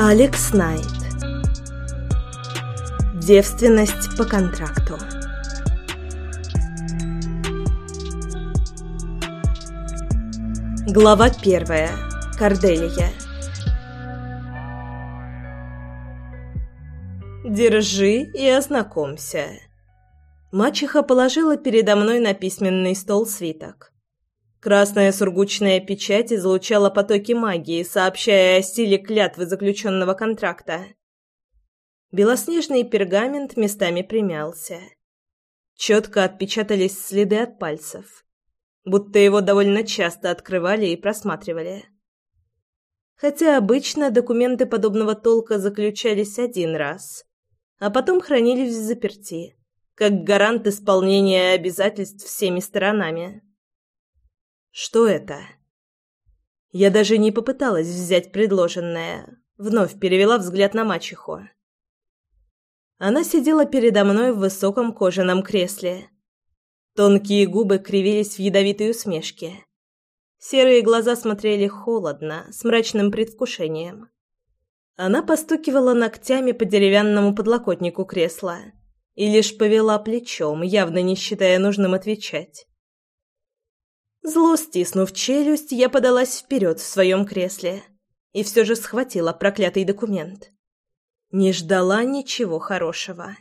Алекс Найт Девственность по контракту Глава первая. Корделия Держи и ознакомься. Мачеха положила передо мной на письменный стол свиток. Красная сургучная печать излучала потоки магии, сообщая о силе клятвы заключенного контракта. Белоснежный пергамент местами примялся. Четко отпечатались следы от пальцев, будто его довольно часто открывали и просматривали. Хотя обычно документы подобного толка заключались один раз, а потом хранились в заперти, как гарант исполнения обязательств всеми сторонами. Что это? Я даже не попыталась взять предложенное, вновь перевела взгляд на мачеху. Она сидела передо мной в высоком кожаном кресле. Тонкие губы кривились в ядовитой усмешке. Серые глаза смотрели холодно, с мрачным предвкушением. Она постукивала ногтями по деревянному подлокотнику кресла и лишь повела плечом, явно не считая нужным отвечать. Зло стиснув челюсть, я подалась вперед в своем кресле и все же схватила проклятый документ. Не ждала ничего хорошего.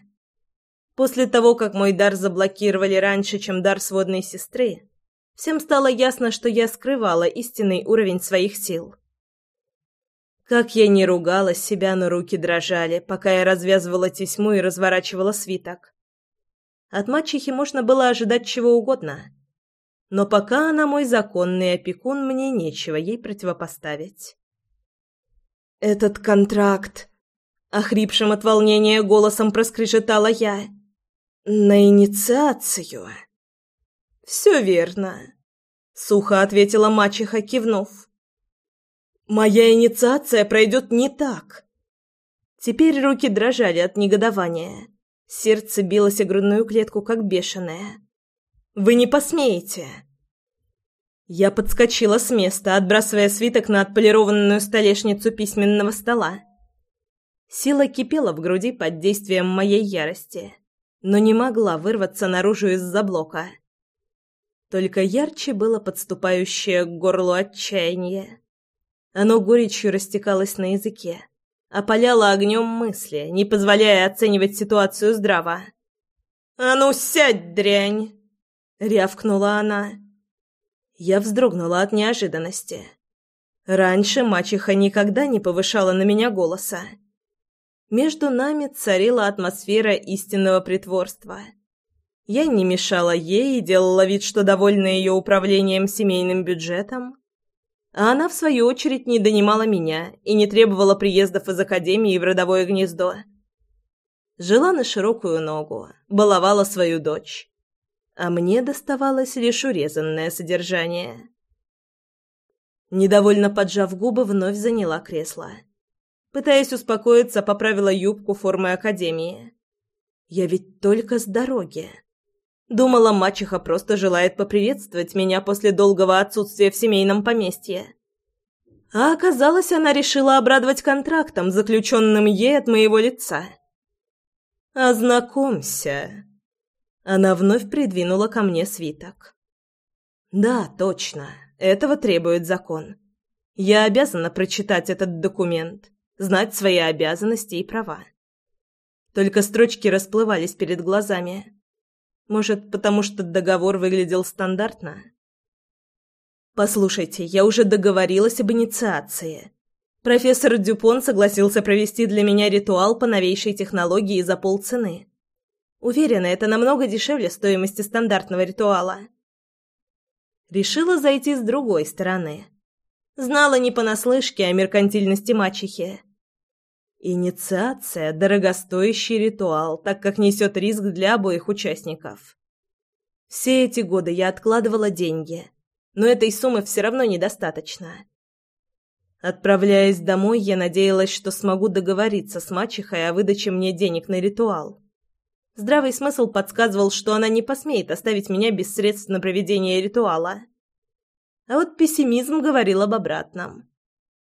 После того, как мой дар заблокировали раньше, чем дар сводной сестры, всем стало ясно, что я скрывала истинный уровень своих сил. Как я не ругала себя, но руки дрожали, пока я развязывала тесьму и разворачивала свиток. От мачехи можно было ожидать чего угодно — но пока она мой законный опекун, мне нечего ей противопоставить. «Этот контракт...» — охрипшим от волнения голосом проскрежетала я. «На инициацию». «Все верно», — сухо ответила мачеха, кивнув. «Моя инициация пройдет не так». Теперь руки дрожали от негодования. Сердце билось о грудную клетку, как бешеное. Вы не посмеете!» Я подскочила с места, отбрасывая свиток на отполированную столешницу письменного стола. Сила кипела в груди под действием моей ярости, но не могла вырваться наружу из-за блока. Только ярче было подступающее к горлу отчаяние. Оно горечью растекалось на языке, опаляло огнем мысли, не позволяя оценивать ситуацию здраво. «А ну сядь, дрянь!» — рявкнула она. Я вздрогнула от неожиданности. Раньше мачеха никогда не повышала на меня голоса. Между нами царила атмосфера истинного притворства. Я не мешала ей и делала вид, что довольна ее управлением семейным бюджетом. А она, в свою очередь, не донимала меня и не требовала приездов из академии в родовое гнездо. Жила на широкую ногу, баловала свою дочь а мне доставалось лишь урезанное содержание. Недовольно поджав губы, вновь заняла кресло. Пытаясь успокоиться, поправила юбку формы академии. Я ведь только с дороги. Думала, мачеха просто желает поприветствовать меня после долгого отсутствия в семейном поместье. А оказалось, она решила обрадовать контрактом, заключенным ей от моего лица. «Ознакомься», она вновь придвинула ко мне свиток. «Да, точно. Этого требует закон. Я обязана прочитать этот документ, знать свои обязанности и права». Только строчки расплывались перед глазами. Может, потому что договор выглядел стандартно? «Послушайте, я уже договорилась об инициации. Профессор Дюпон согласился провести для меня ритуал по новейшей технологии за полцены. Уверена, это намного дешевле стоимости стандартного ритуала. Решила зайти с другой стороны. Знала не понаслышке о меркантильности мачехи. Инициация – дорогостоящий ритуал, так как несет риск для обоих участников. Все эти годы я откладывала деньги, но этой суммы все равно недостаточно. Отправляясь домой, я надеялась, что смогу договориться с мачехой о выдаче мне денег на ритуал. Здравый смысл подсказывал, что она не посмеет оставить меня без средств на проведение ритуала. А вот пессимизм говорил об обратном.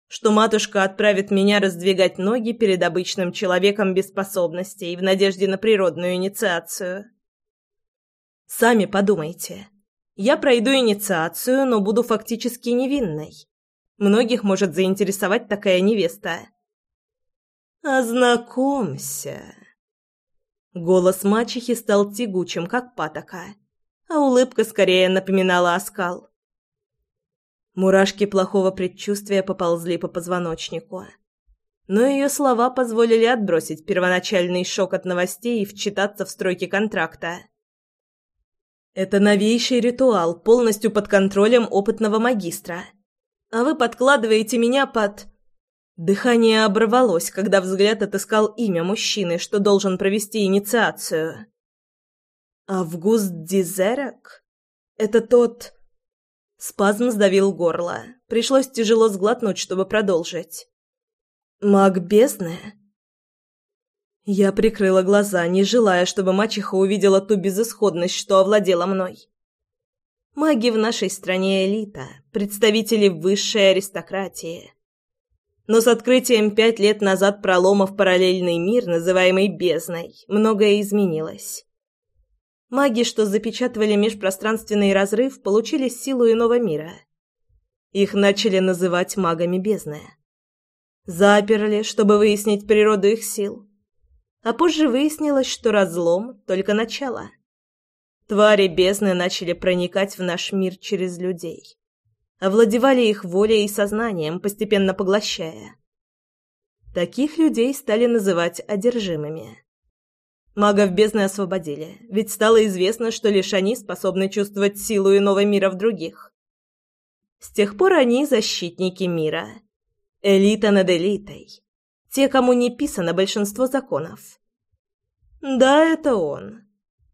что матушка отправит меня раздвигать ноги перед обычным человеком без способностей в надежде на природную инициацию. Сами подумайте. Я пройду инициацию, но буду фактически невинной. Многих может заинтересовать такая невеста. «Ознакомься!» Голос мачехи стал тягучим, как патока, а улыбка скорее напоминала оскал. Мурашки плохого предчувствия поползли по позвоночнику. Но ее слова позволили отбросить первоначальный шок от новостей и вчитаться в строки контракта. Это новейший ритуал, полностью под контролем опытного магистра. А вы подкладываете меня под... Дыхание оборвалось, когда взгляд отыскал имя мужчины, что должен провести инициацию. «Август Дизерек? Это тот...» Спазм сдавил горло. Пришлось тяжело сглотнуть, чтобы продолжить. «Маг бездны?» Я прикрыла глаза, не желая, чтобы мачеха увидела ту безысходность, что овладела мной. Маги в нашей стране элита, представители высшей аристократии. Но с открытием пять лет назад пролома в параллельный мир, называемый бездной, многое изменилось. Маги, что запечатывали межпространственный разрыв, получили силу иного мира. Их начали называть магами бездны. Заперли, чтобы выяснить природу их сил. А позже выяснилось, что разлом — только начало. Твари бездны начали проникать в наш мир через людей. Овладевали их волей и сознанием, постепенно поглощая. Таких людей стали называть одержимыми. Магов бездны освободили, ведь стало известно, что лишь они способны чувствовать силу иного мира в других. С тех пор они защитники мира. Элита над элитой. Те, кому не писано большинство законов. Да, это он.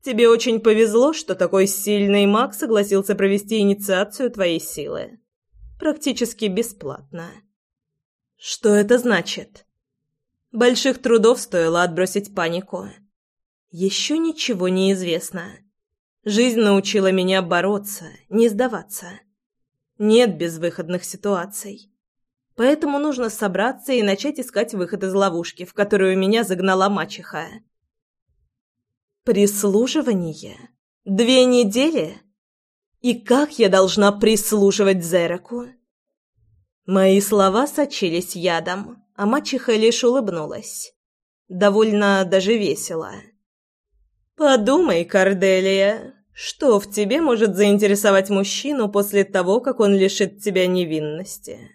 Тебе очень повезло, что такой сильный маг согласился провести инициацию твоей силы. Практически бесплатно. Что это значит? Больших трудов стоило отбросить панику. Еще ничего не известно. Жизнь научила меня бороться, не сдаваться. Нет безвыходных ситуаций. Поэтому нужно собраться и начать искать выход из ловушки, в которую меня загнала мачеха. Прислуживание? Две недели? И как я должна прислуживать Зереку? Мои слова сочились ядом, а мачеха лишь улыбнулась. Довольно даже весело. Подумай, Корделия, что в тебе может заинтересовать мужчину после того, как он лишит тебя невинности?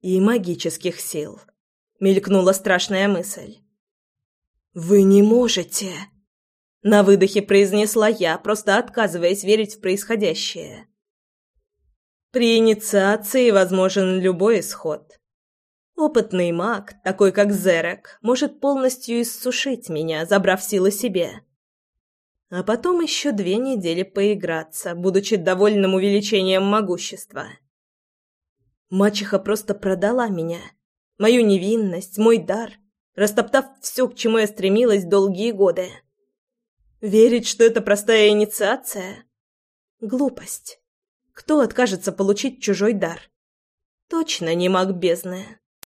И магических сил. Мелькнула страшная мысль. Вы не можете, на выдохе произнесла я, просто отказываясь верить в происходящее. При инициации возможен любой исход. Опытный маг, такой как Зерек, может полностью иссушить меня, забрав силы себе. А потом еще две недели поиграться, будучи довольным увеличением могущества. Мачеха просто продала меня, мою невинность, мой дар, растоптав все, к чему я стремилась долгие годы. Верить, что это простая инициация? Глупость. Кто откажется получить чужой дар? Точно не маг бездны.